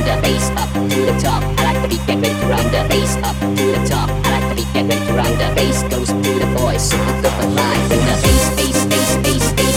round the bass up to the top. I like the beat, get ready to round the bass up to the top. I like the beat, get ready to round the bass goes to the boys. Super super fly. Bring the bass, bass, bass, bass, bass.